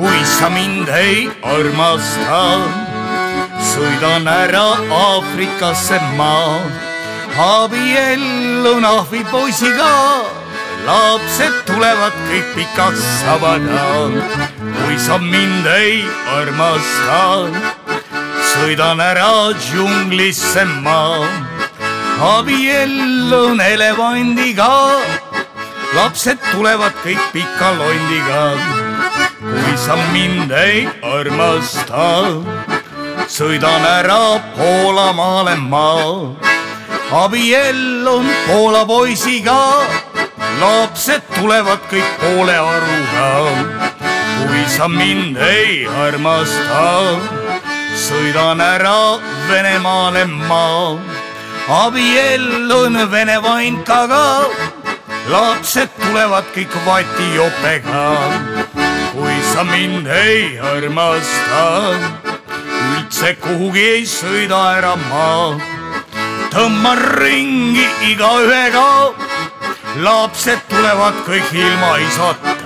kui sa mind ei armasta. sõidan ära Aafrikasse ma, abiellun ahvipoisiga. lapsed tulevad kõik pikaks sabada, kui sa mind ei armasta. sõidan ära džunglisse ma, abiellun elevandiga lapsed tulevad kõik pika londiga. Kui sa mind ei armasta, sõidan ära Poolamaale ma. abiellun Poola poisiga, lapsed tulevad kõik poole arvuga. kui sa mind ei armasta, sõidan ära Venemaale ma. abiellun Vene vainkaga lapsed tulevad kõik vatijopega. kui sa mind ei armasta, üldse kuhugi ei sõida ära ma. tõmban ringi igaühega, lapsed tulevad kõik ilma isata